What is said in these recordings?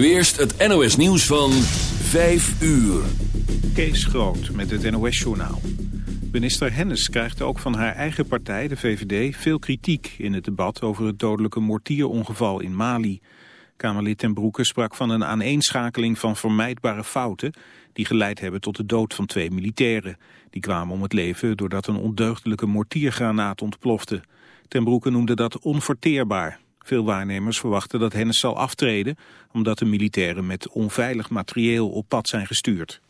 Nu eerst het NOS nieuws van 5 uur. Kees Groot met het NOS journaal. Minister Hennis krijgt ook van haar eigen partij, de VVD, veel kritiek in het debat over het dodelijke mortierongeval in Mali. Kamerlid ten Broeke sprak van een aaneenschakeling van vermijdbare fouten die geleid hebben tot de dood van twee militairen. Die kwamen om het leven doordat een ondeugdelijke mortiergranaat ontplofte. Ten Broeke noemde dat onverteerbaar. Veel waarnemers verwachten dat Hennis zal aftreden... omdat de militairen met onveilig materieel op pad zijn gestuurd.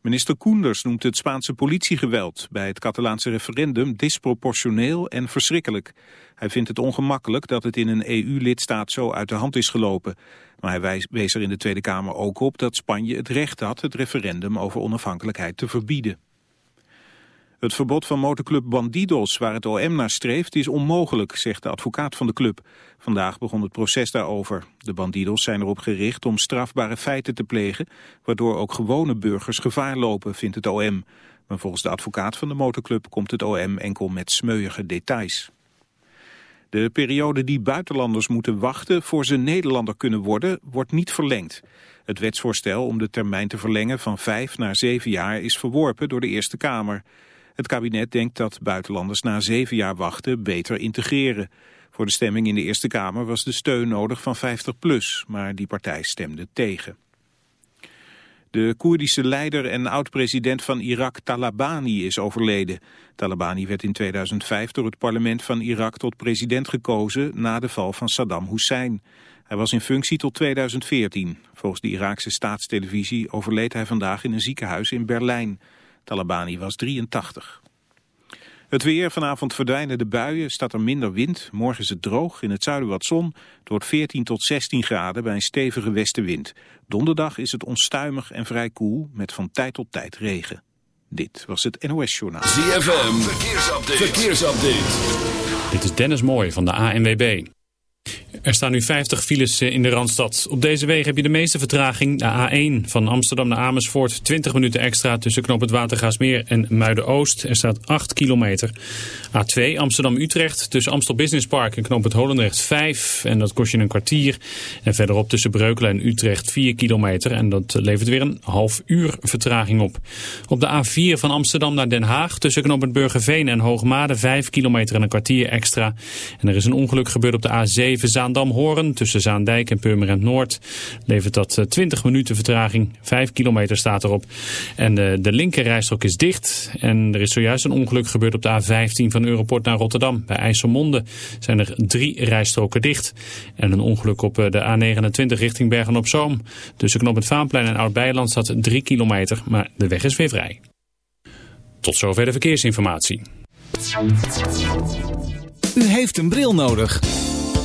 Minister Koenders noemt het Spaanse politiegeweld bij het Catalaanse referendum disproportioneel en verschrikkelijk. Hij vindt het ongemakkelijk dat het in een EU-lidstaat zo uit de hand is gelopen. Maar hij wees er in de Tweede Kamer ook op dat Spanje het recht had het referendum over onafhankelijkheid te verbieden. Het verbod van motorclub Bandidos, waar het OM naar streeft, is onmogelijk, zegt de advocaat van de club. Vandaag begon het proces daarover. De Bandidos zijn erop gericht om strafbare feiten te plegen, waardoor ook gewone burgers gevaar lopen, vindt het OM. Maar volgens de advocaat van de motorclub komt het OM enkel met smeuïge details. De periode die buitenlanders moeten wachten voor ze Nederlander kunnen worden, wordt niet verlengd. Het wetsvoorstel om de termijn te verlengen van vijf naar zeven jaar is verworpen door de Eerste Kamer. Het kabinet denkt dat buitenlanders na zeven jaar wachten beter integreren. Voor de stemming in de Eerste Kamer was de steun nodig van 50PLUS, maar die partij stemde tegen. De Koerdische leider en oud-president van Irak Talabani is overleden. Talabani werd in 2005 door het parlement van Irak tot president gekozen na de val van Saddam Hussein. Hij was in functie tot 2014. Volgens de Iraakse staatstelevisie overleed hij vandaag in een ziekenhuis in Berlijn. Talabani was 83. Het weer, vanavond verdwijnen de buien, staat er minder wind. Morgen is het droog, in het zuiden wat zon. Het wordt 14 tot 16 graden bij een stevige westenwind. Donderdag is het onstuimig en vrij koel, met van tijd tot tijd regen. Dit was het NOS Journaal. ZFM, verkeersupdate. verkeersupdate. Dit is Dennis Mooij van de ANWB. Er staan nu 50 files eh, in de Randstad. Op deze wegen heb je de meeste vertraging. De A1 van Amsterdam naar Amersfoort 20 minuten extra tussen Knoop het Watergaasmeer en Muiden-Oost. Er staat 8 kilometer. A2 Amsterdam-Utrecht tussen Amstel Business Park en Knoop het Holendrecht 5. En dat kost je een kwartier. En verderop tussen Breukelen en Utrecht 4 kilometer. En dat levert weer een half uur vertraging op. Op de A4 van Amsterdam naar Den Haag tussen Knoop het Burgerveen en Hoogmade 5 kilometer en een kwartier extra. En er is een ongeluk gebeurd op de A7 Zaandam-Hoorn tussen Zaandijk en Purmerend Noord. Levert dat 20 eh, minuten vertraging. 5 kilometer staat erop. En de, de linkerrijstrook is dicht. En er is zojuist een ongeluk gebeurd op de A15 van Europort naar Rotterdam. Bij IJsselmonde zijn er drie rijstroken dicht. En een ongeluk op eh, de A29 richting Bergen-op-Zoom. Tussen Knop het Vaanplein en Oud-Beiland staat 3 kilometer. Maar de weg is weer vrij. Tot zover de verkeersinformatie. U heeft een bril nodig.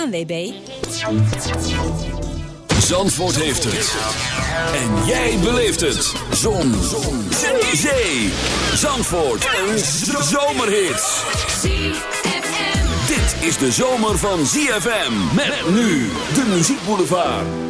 ANWB. Zandvoort heeft het. En jij beleeft het. Zon. Zon. Zandvoort. Een zomerhit. Dit is de zomer van ZFM. Met nu de muziekboulevard.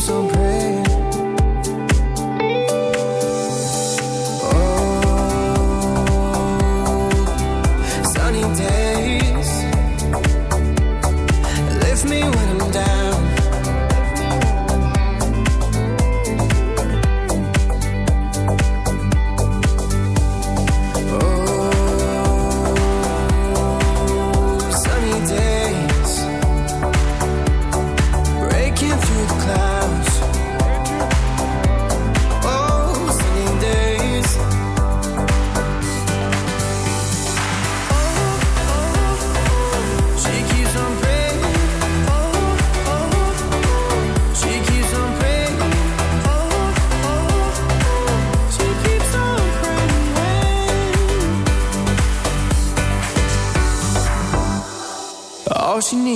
Keeps on praying.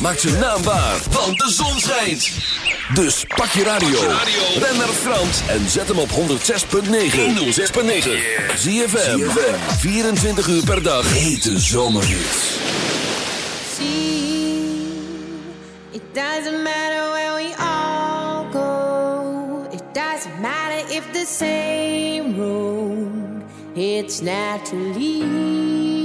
maak naam naambaar, want de zon schijnt. Dus pak je radio, ren naar Frans en zet hem op 106.9. 106.9. Zie je 24 uur per dag. Hete zomerhits. It doesn't matter where we all go. It doesn't matter if the same road. It's naturally.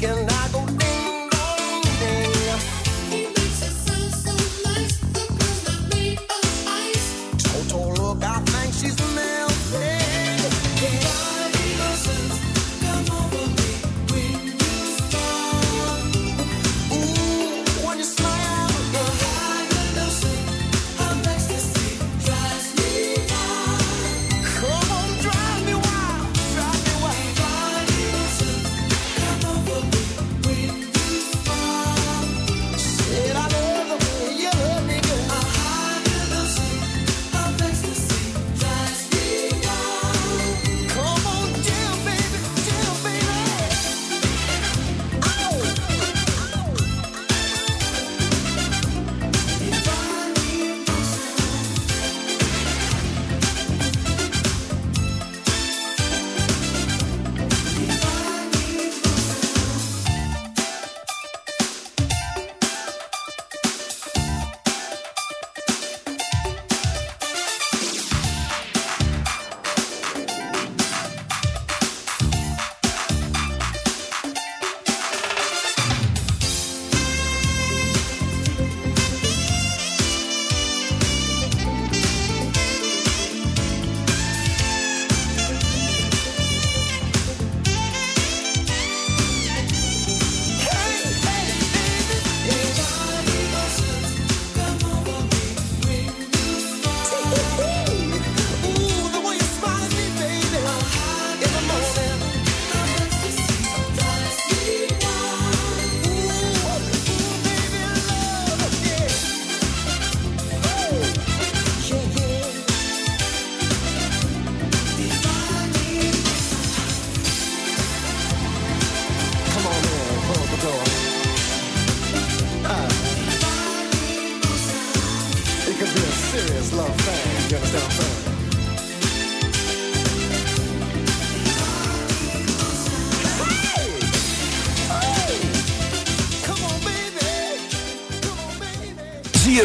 weekend.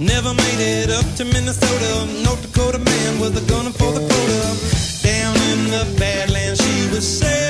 Never made it up to Minnesota, North Dakota man with a gun for the quota. Down in the Badlands, she was saved.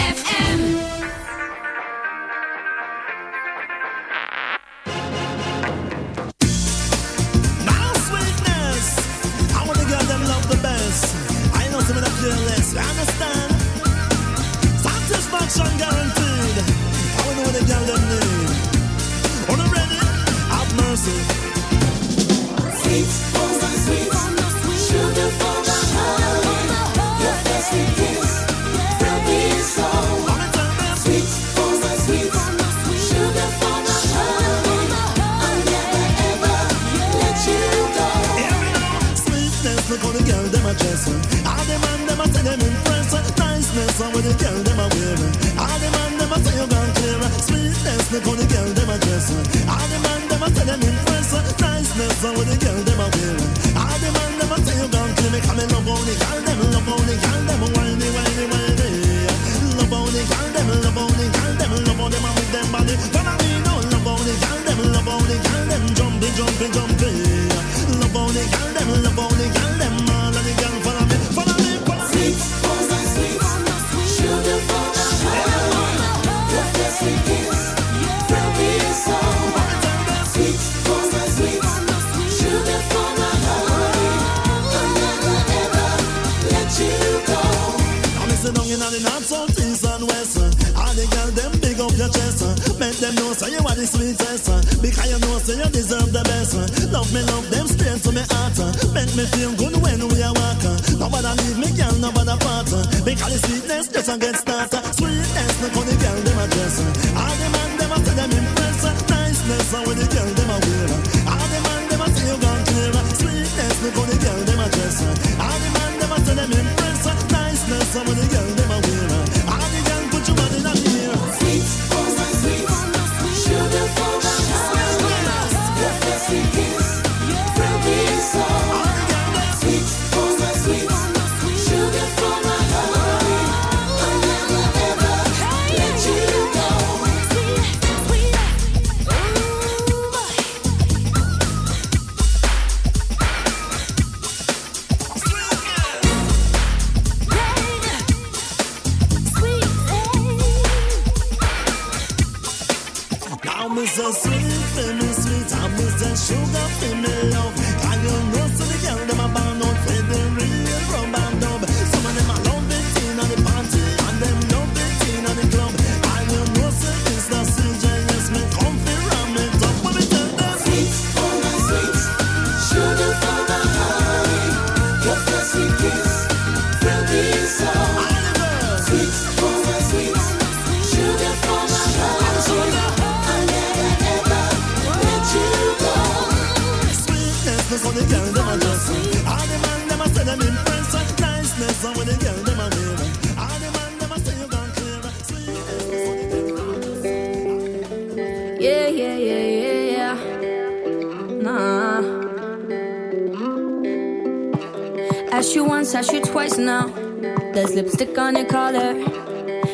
to me heart. Make me feel good when we are walking. Nobody leave me, girl, nobody part. Because the sweetness just a get started. Sweetness, no for the girl, them a dress. All the man, them a say them impress. Niceness, when the girl, them a wear. All the man, them a say you gone clear. Sweetness, no for the girl, them a dress. All the man, them a say them impress. Niceness, when the girl, them a wear. All the girl, put your body in the mirror. Sweet, oh, oh, my sweet, sugar for my heart. Yes, yes, そう。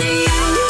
see you.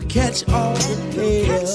catch all the players.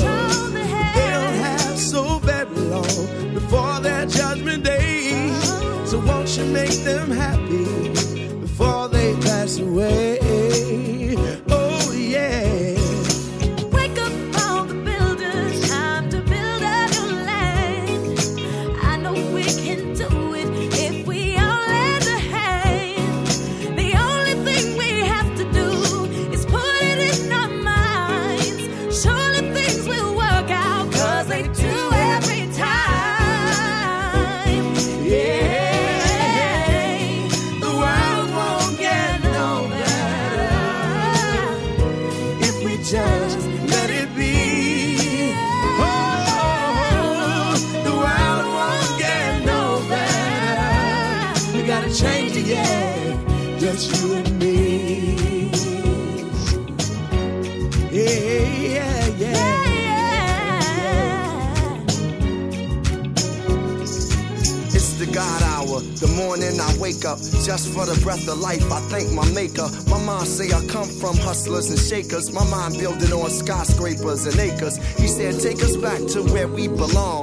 skyscrapers and acres. He said, Take us back to where we belong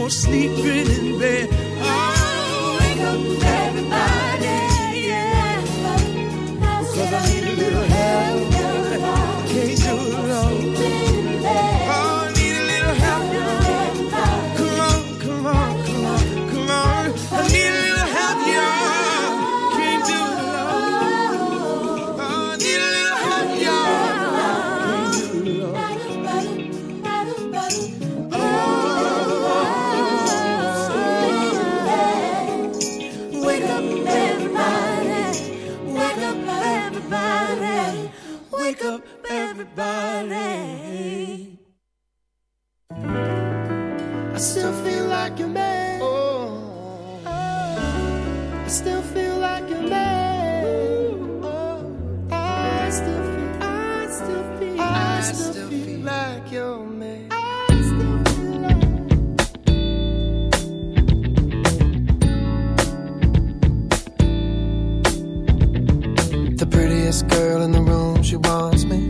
more sleeping in bed. I wake up everybody, yeah. Because I need a little help. everybody. I still feel like a man. Oh. I still feel like a man. Oh. I still feel. I still feel. I still, still feel, feel like your man. prettiest girl in the room, she wants me.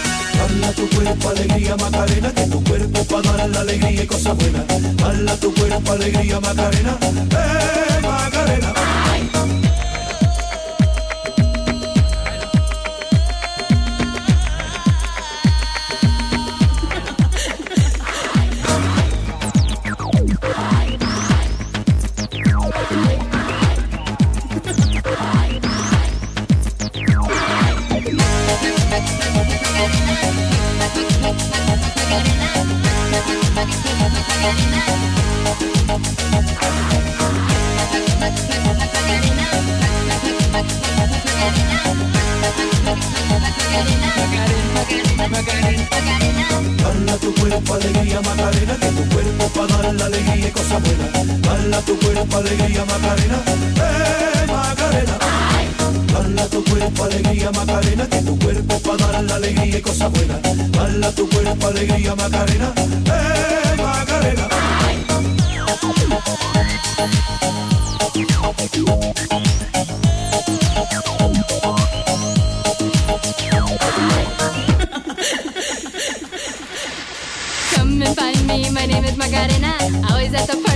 Bala tu cuerpo, alegría, Macarena, que tu cuerpo para dar la alegría y cosas buenas. Bala tu cuerpo, alegría, Macarena, eh, Macarena. Tu cuerpo, para dar la alegría y cosas buenas. Bala tu cuerpo, para alegría alegría, Macarena, eh, Come and find me, my name is Macarena. Always at the